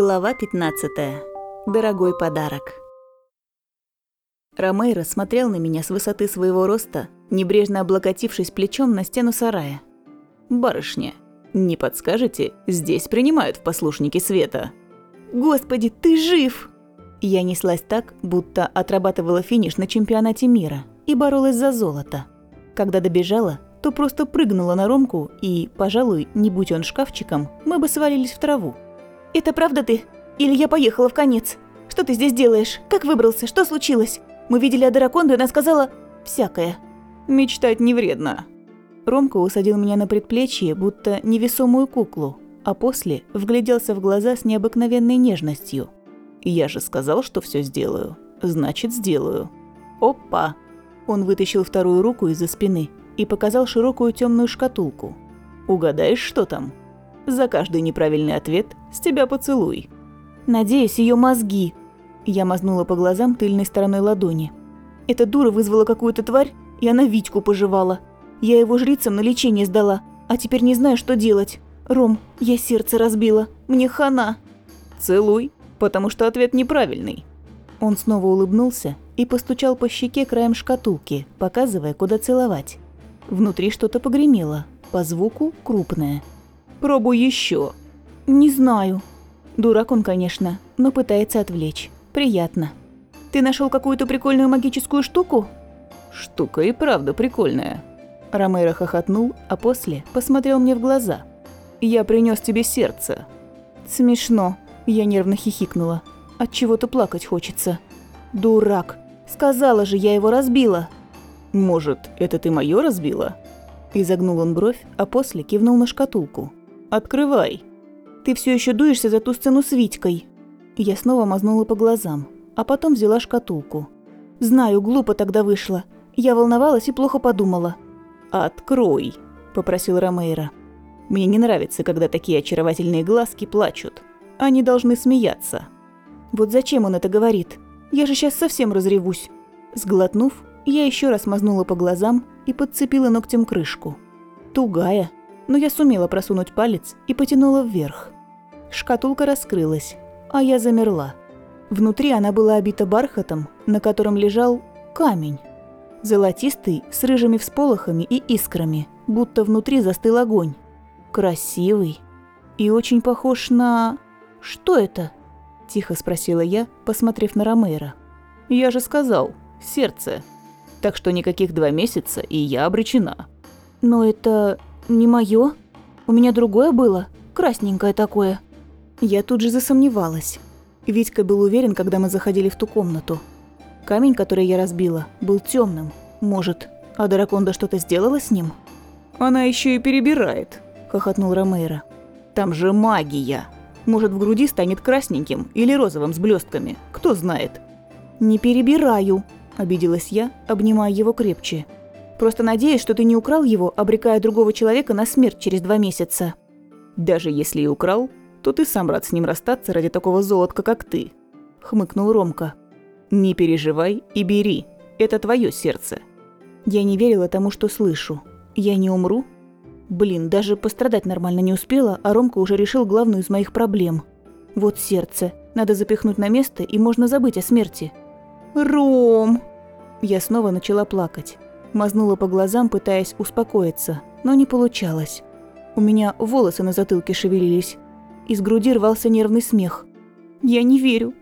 Глава 15. Дорогой подарок. Ромейро смотрел на меня с высоты своего роста, небрежно облокотившись плечом на стену сарая. «Барышня, не подскажете, здесь принимают в послушники света». «Господи, ты жив!» Я неслась так, будто отрабатывала финиш на чемпионате мира и боролась за золото. Когда добежала, то просто прыгнула на Ромку и, пожалуй, не будь он шкафчиком, мы бы свалились в траву. «Это правда ты? Или я поехала в конец? Что ты здесь делаешь? Как выбрался? Что случилось? Мы видели Адараконду, и она сказала... всякое». «Мечтать не вредно». Ромка усадил меня на предплечье, будто невесомую куклу, а после вгляделся в глаза с необыкновенной нежностью. «Я же сказал, что все сделаю. Значит, сделаю». «Опа!» Он вытащил вторую руку из-за спины и показал широкую темную шкатулку. «Угадаешь, что там?» За каждый неправильный ответ с тебя поцелуй. Надеюсь, ее мозги. Я мазнула по глазам тыльной стороной ладони. Эта дура вызвала какую-то тварь, и она Витьку пожевала. Я его жрицам на лечение сдала, а теперь не знаю, что делать. Ром, я сердце разбила. Мне хана. Целуй, потому что ответ неправильный. Он снова улыбнулся и постучал по щеке краем шкатулки, показывая, куда целовать. Внутри что-то погремело, по звуку крупное. Пробуй еще. Не знаю. Дурак он, конечно, но пытается отвлечь. Приятно. Ты нашел какую-то прикольную магическую штуку? Штука и правда прикольная. Ромеро хохотнул, а после посмотрел мне в глаза. Я принес тебе сердце. Смешно. Я нервно хихикнула. От чего-то плакать хочется. Дурак. Сказала же, я его разбила. Может, это ты моё разбила? Изогнул он бровь, а после кивнул на шкатулку. Открывай. Ты все еще дуешься за ту сцену с Витькой. Я снова мазнула по глазам, а потом взяла шкатулку. Знаю, глупо тогда вышло. Я волновалась и плохо подумала. «Открой», – попросил Ромейро. «Мне не нравится, когда такие очаровательные глазки плачут. Они должны смеяться». Вот зачем он это говорит? Я же сейчас совсем разревусь. Сглотнув, я еще раз мазнула по глазам и подцепила ногтем крышку. Тугая, но я сумела просунуть палец и потянула вверх. Шкатулка раскрылась, а я замерла. Внутри она была обита бархатом, на котором лежал камень. Золотистый, с рыжими всполохами и искрами, будто внутри застыл огонь. Красивый. И очень похож на... Что это? Тихо спросила я, посмотрев на Ромейра. Я же сказал, сердце. Так что никаких два месяца, и я обречена. Но это не мое. У меня другое было, красненькое такое. Я тут же засомневалась. Витька был уверен, когда мы заходили в ту комнату. Камень, который я разбила, был темным. Может, а Драконда что-то сделала с ним? Она еще и перебирает, хохотнул Ромейро. Там же магия. Может, в груди станет красненьким или розовым с блестками. Кто знает. Не перебираю, обиделась я, обнимая его крепче. Просто надеюсь, что ты не украл его, обрекая другого человека на смерть через два месяца. Даже если и украл, то ты сам рад с ним расстаться ради такого золотка, как ты», – хмыкнул Ромка. «Не переживай и бери. Это твое сердце». Я не верила тому, что слышу. Я не умру? Блин, даже пострадать нормально не успела, а Ромка уже решил главную из моих проблем. Вот сердце. Надо запихнуть на место, и можно забыть о смерти. «Ром!» Я снова начала плакать. Мазнула по глазам, пытаясь успокоиться, но не получалось. У меня волосы на затылке шевелились. Из груди рвался нервный смех. «Я не верю.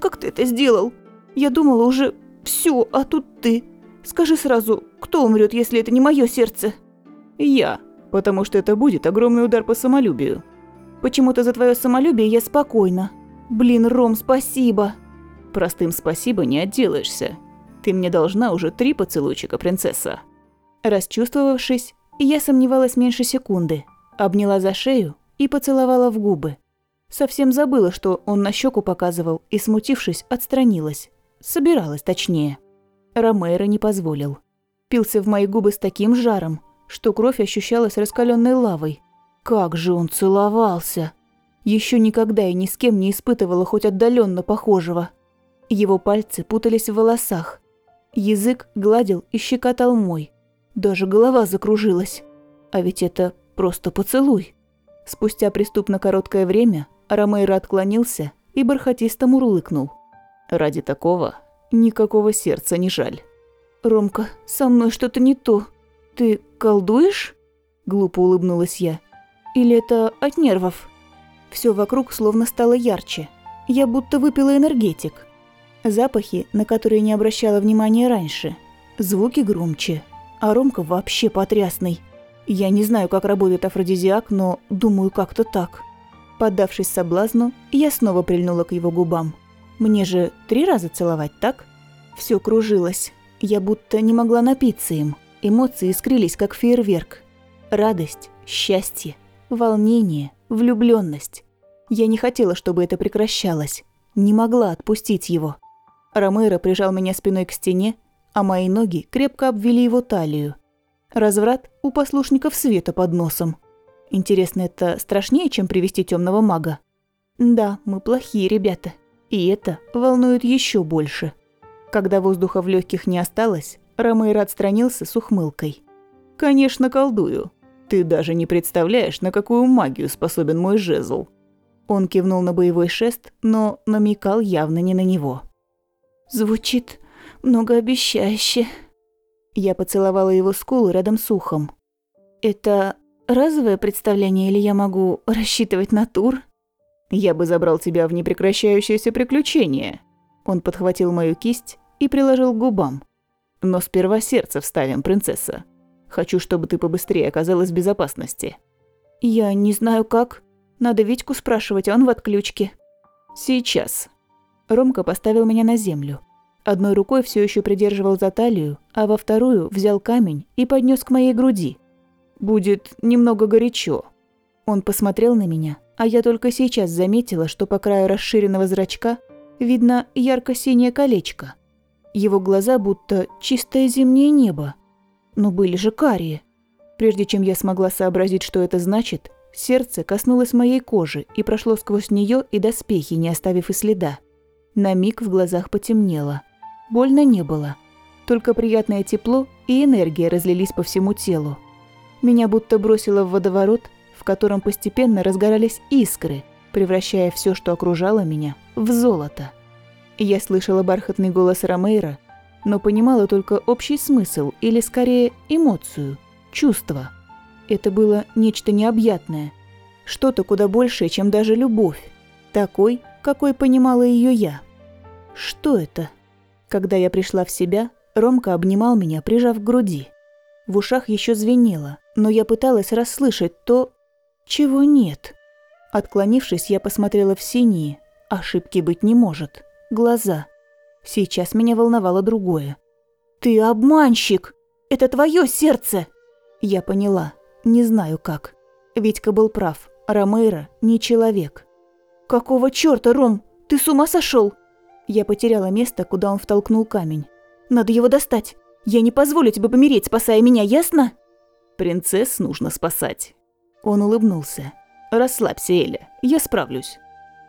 Как ты это сделал? Я думала уже все, а тут ты. Скажи сразу, кто умрет, если это не мое сердце?» «Я, потому что это будет огромный удар по самолюбию». «Почему-то за твое самолюбие я спокойна. Блин, Ром, спасибо». «Простым спасибо не отделаешься. Ты мне должна уже три поцелуйчика, принцесса». Расчувствовавшись, я сомневалась меньше секунды, обняла за шею и поцеловала в губы. Совсем забыла, что он на щеку показывал, и, смутившись, отстранилась. Собиралась, точнее. Ромейро не позволил. Пился в мои губы с таким жаром, что кровь ощущалась раскаленной лавой. Как же он целовался! Еще никогда я ни с кем не испытывала хоть отдаленно похожего. Его пальцы путались в волосах, Язык гладил и щекотал мой. Даже голова закружилась. А ведь это просто поцелуй. Спустя преступно короткое время Ромейро отклонился и бархатисто мурлыкнул. Ради такого никакого сердца не жаль. «Ромка, со мной что-то не то. Ты колдуешь?» Глупо улыбнулась я. «Или это от нервов?» Все вокруг словно стало ярче. Я будто выпила энергетик. Запахи, на которые не обращала внимания раньше. Звуки громче. А Ромка вообще потрясный. Я не знаю, как работает афродизиак, но думаю, как-то так. Поддавшись соблазну, я снова прильнула к его губам. Мне же три раза целовать, так? Все кружилось. Я будто не могла напиться им. Эмоции искрились, как фейерверк. Радость, счастье, волнение, влюбленность. Я не хотела, чтобы это прекращалось. Не могла отпустить его. Ромеро прижал меня спиной к стене, а мои ноги крепко обвели его талию. Разврат у послушников света под носом. Интересно, это страшнее, чем привести темного мага? Да, мы плохие ребята. И это волнует еще больше. Когда воздуха в легких не осталось, Ромейро отстранился с ухмылкой. «Конечно, колдую. Ты даже не представляешь, на какую магию способен мой жезл». Он кивнул на боевой шест, но намекал явно не на него. «Звучит многообещающе», я поцеловала его скулы рядом с ухом. «Это разовое представление или я могу рассчитывать на тур?» «Я бы забрал тебя в непрекращающееся приключение». Он подхватил мою кисть и приложил к губам. «Но сперва сердце вставим, принцесса. Хочу, чтобы ты побыстрее оказалась в безопасности». «Я не знаю как. Надо Витьку спрашивать, он в отключке». «Сейчас». Ромка поставил меня на землю. Одной рукой все еще придерживал за талию, а во вторую взял камень и поднес к моей груди. «Будет немного горячо». Он посмотрел на меня, а я только сейчас заметила, что по краю расширенного зрачка видно ярко-синее колечко. Его глаза будто чистое зимнее небо. Но были же карие. Прежде чем я смогла сообразить, что это значит, сердце коснулось моей кожи и прошло сквозь нее и доспехи, не оставив и следа. На миг в глазах потемнело. Больно не было. Только приятное тепло и энергия разлились по всему телу. Меня будто бросило в водоворот, в котором постепенно разгорались искры, превращая все, что окружало меня, в золото. Я слышала бархатный голос Ромейра, но понимала только общий смысл или, скорее, эмоцию, чувство. Это было нечто необъятное, что-то куда большее, чем даже любовь, такой, какой понимала ее я. Что это? Когда я пришла в себя, Ромка обнимал меня, прижав к груди. В ушах еще звенело, но я пыталась расслышать то, чего нет. Отклонившись, я посмотрела в синие, ошибки быть не может, глаза. Сейчас меня волновало другое. «Ты обманщик! Это твое сердце!» Я поняла, не знаю как. Витька был прав, Ромейро не человек. «Какого чёрта, Ром? Ты с ума сошел? Я потеряла место, куда он втолкнул камень. «Надо его достать! Я не позволю тебе помереть, спасая меня, ясно?» «Принцесс нужно спасать». Он улыбнулся. «Расслабься, Эля, я справлюсь».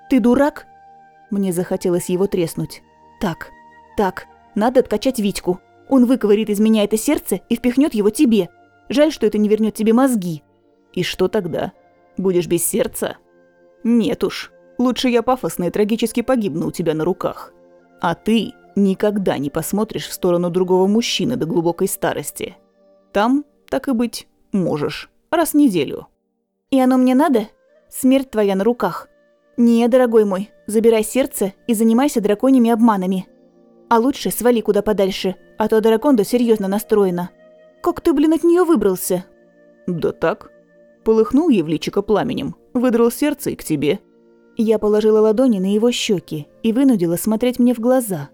«Ты дурак?» Мне захотелось его треснуть. «Так, так, надо откачать Витьку. Он выковырит из меня это сердце и впихнет его тебе. Жаль, что это не вернет тебе мозги». «И что тогда? Будешь без сердца?» «Нет уж, Лучше я пафосно и трагически погибну у тебя на руках. А ты никогда не посмотришь в сторону другого мужчины до глубокой старости. Там, так и быть, можешь. Раз в неделю. И оно мне надо? Смерть твоя на руках. Не, дорогой мой, забирай сердце и занимайся драконьими обманами. А лучше свали куда подальше, а то драконда серьезно настроена. Как ты, блин, от нее выбрался? Да так. Полыхнул ей в личико пламенем, выдрал сердце и к тебе. Я положила ладони на его щеки и вынудила смотреть мне в глаза.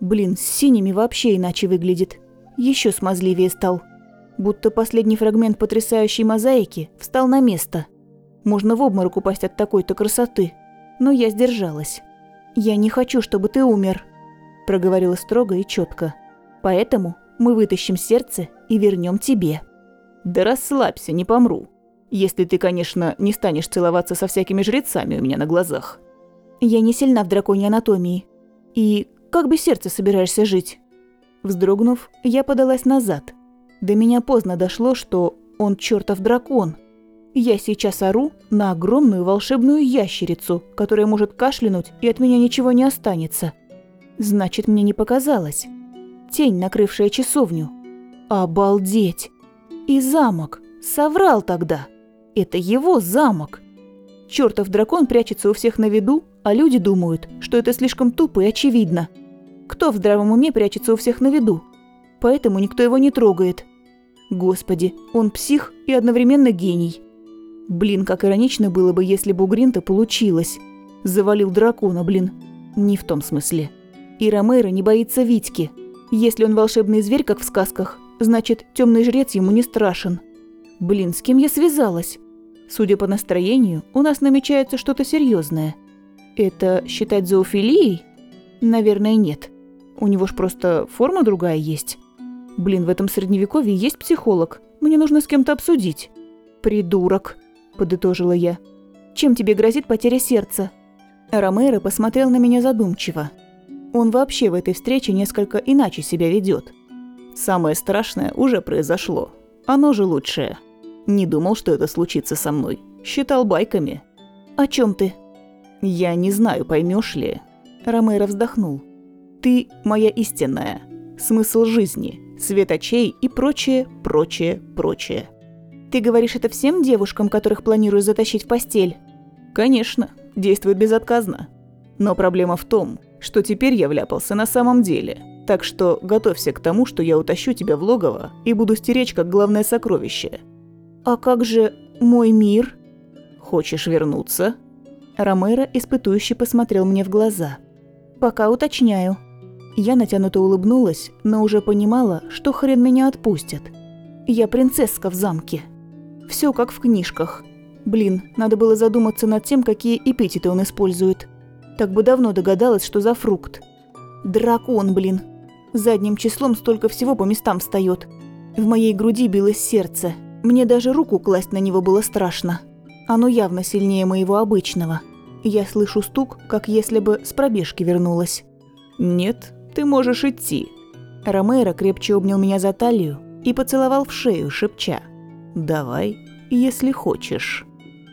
Блин, с синими вообще иначе выглядит. Еще смазливее стал. Будто последний фрагмент потрясающей мозаики встал на место. Можно в обморок упасть от такой-то красоты. Но я сдержалась. «Я не хочу, чтобы ты умер», – проговорила строго и четко. «Поэтому мы вытащим сердце и вернем тебе». «Да расслабься, не помру», если ты, конечно, не станешь целоваться со всякими жрецами у меня на глазах. Я не сильна в драконьей анатомии. И как бы сердце собираешься жить? Вздрогнув, я подалась назад. До меня поздно дошло, что он чертов дракон. Я сейчас ору на огромную волшебную ящерицу, которая может кашлянуть, и от меня ничего не останется. Значит, мне не показалось. Тень, накрывшая часовню. Обалдеть! И замок. Соврал тогда. Это его замок. Чертов дракон прячется у всех на виду, а люди думают, что это слишком тупо и очевидно. Кто в здравом уме прячется у всех на виду? Поэтому никто его не трогает. Господи, он псих и одновременно гений. Блин, как иронично было бы, если бы у Гринта получилось. Завалил дракона, блин. Не в том смысле. И Ромейро не боится Витьки. Если он волшебный зверь, как в сказках, значит, темный жрец ему не страшен. Блин, с кем я связалась? Судя по настроению, у нас намечается что-то серьезное. Это считать зоофилией? Наверное, нет. У него ж просто форма другая есть. Блин, в этом средневековье есть психолог. Мне нужно с кем-то обсудить. Придурок. – подытожила я. «Чем тебе грозит потеря сердца?» Ромеро посмотрел на меня задумчиво. Он вообще в этой встрече несколько иначе себя ведет. «Самое страшное уже произошло. Оно же лучшее. Не думал, что это случится со мной. Считал байками». «О чем ты?» «Я не знаю, поймешь ли». Ромеро вздохнул. «Ты моя истинная. Смысл жизни, свет очей и прочее, прочее, прочее». Ты говоришь это всем девушкам, которых планируешь затащить в постель? Конечно, действует безотказно. Но проблема в том, что теперь я вляпался на самом деле. Так что готовься к тому, что я утащу тебя в логово и буду стеречь как главное сокровище. А как же мой мир? Хочешь вернуться? Ромеро испытующе посмотрел мне в глаза. Пока уточняю. Я натянуто улыбнулась, но уже понимала, что хрен меня отпустят. Я принцесска в замке. Все как в книжках. Блин, надо было задуматься над тем, какие эпитеты он использует. Так бы давно догадалась, что за фрукт. Дракон, блин. Задним числом столько всего по местам встает. В моей груди билось сердце. Мне даже руку класть на него было страшно. Оно явно сильнее моего обычного. Я слышу стук, как если бы с пробежки вернулась. «Нет, ты можешь идти». Ромеро крепче обнял меня за талию и поцеловал в шею, шепча – «Давай, если хочешь».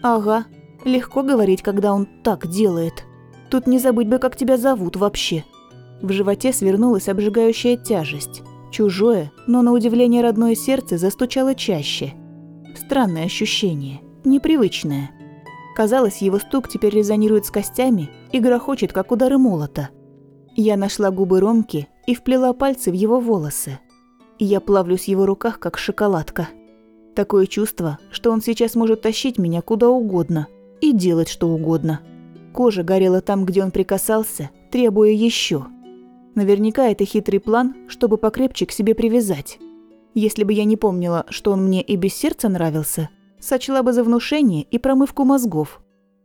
«Ага, легко говорить, когда он так делает. Тут не забыть бы, как тебя зовут вообще». В животе свернулась обжигающая тяжесть. Чужое, но на удивление родное сердце застучало чаще. Странное ощущение, непривычное. Казалось, его стук теперь резонирует с костями и грохочет, как удары молота. Я нашла губы Ромки и вплела пальцы в его волосы. Я плавлюсь в его руках, как шоколадка. Такое чувство, что он сейчас может тащить меня куда угодно и делать что угодно. Кожа горела там, где он прикасался, требуя еще. Наверняка это хитрый план, чтобы покрепче к себе привязать. Если бы я не помнила, что он мне и без сердца нравился, сочла бы за внушение и промывку мозгов.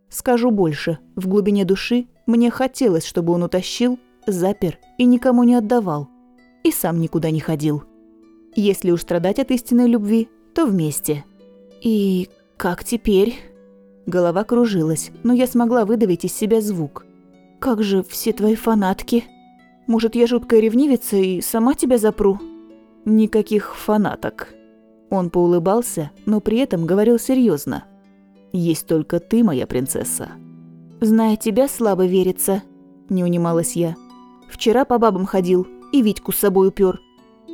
Скажу больше, в глубине души мне хотелось, чтобы он утащил, запер и никому не отдавал. И сам никуда не ходил. Если уж страдать от истинной любви, то вместе. И как теперь? Голова кружилась, но я смогла выдавить из себя звук. Как же все твои фанатки? Может, я жуткая ревнивица и сама тебя запру? Никаких фанаток. Он поулыбался, но при этом говорил серьезно. Есть только ты, моя принцесса. Зная тебя, слабо верится, не унималась я. Вчера по бабам ходил и Витьку с собой упер.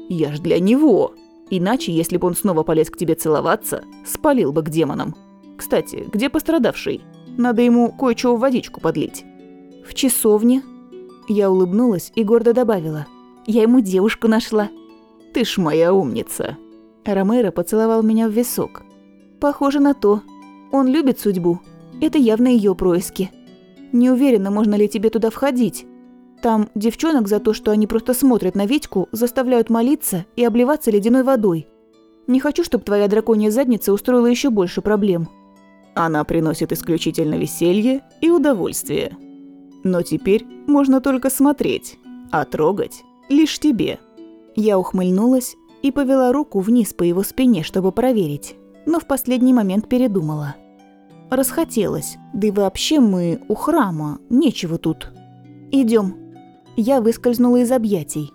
Я ж для него. Иначе, если бы он снова полез к тебе целоваться, спалил бы к демонам. Кстати, где пострадавший? Надо ему кое-чего в водичку подлить». «В часовне?» Я улыбнулась и гордо добавила. «Я ему девушку нашла». «Ты ж моя умница». Ромеро поцеловал меня в висок. «Похоже на то. Он любит судьбу. Это явно ее происки. Не уверена, можно ли тебе туда входить. Там девчонок за то, что они просто смотрят на Витьку, заставляют молиться и обливаться ледяной водой. Не хочу, чтобы твоя драконья задница устроила еще больше проблем. Она приносит исключительно веселье и удовольствие. Но теперь можно только смотреть, а трогать лишь тебе. Я ухмыльнулась и повела руку вниз по его спине, чтобы проверить, но в последний момент передумала. Расхотелось, да и вообще мы у храма, нечего тут. Идем. Я выскользнула из объятий.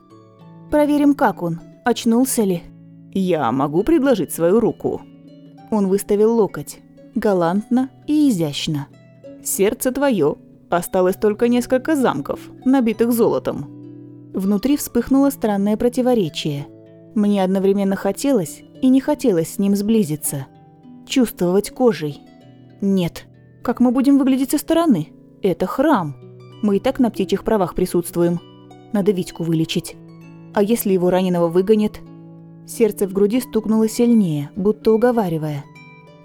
Проверим, как он. Очнулся ли? Я могу предложить свою руку. Он выставил локоть. галантно и изящно. «Сердце твое. Осталось только несколько замков, набитых золотом». Внутри вспыхнуло странное противоречие. Мне одновременно хотелось и не хотелось с ним сблизиться. Чувствовать кожей. Нет. Как мы будем выглядеть со стороны? Это храм. Мы и так на птичьих правах присутствуем. Надо Витьку вылечить. А если его раненого выгонят? Сердце в груди стукнуло сильнее, будто уговаривая.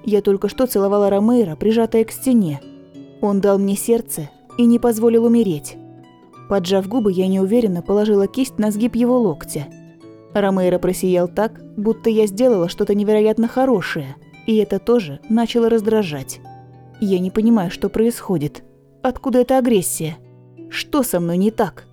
Я только что целовала Ромейра, прижатая к стене. Он дал мне сердце и не позволил умереть. Поджав губы, я неуверенно положила кисть на сгиб его локтя. Ромейро просиял так, будто я сделала что-то невероятно хорошее, и это тоже начало раздражать. Я не понимаю, что происходит. Откуда эта агрессия? Что со мной не так?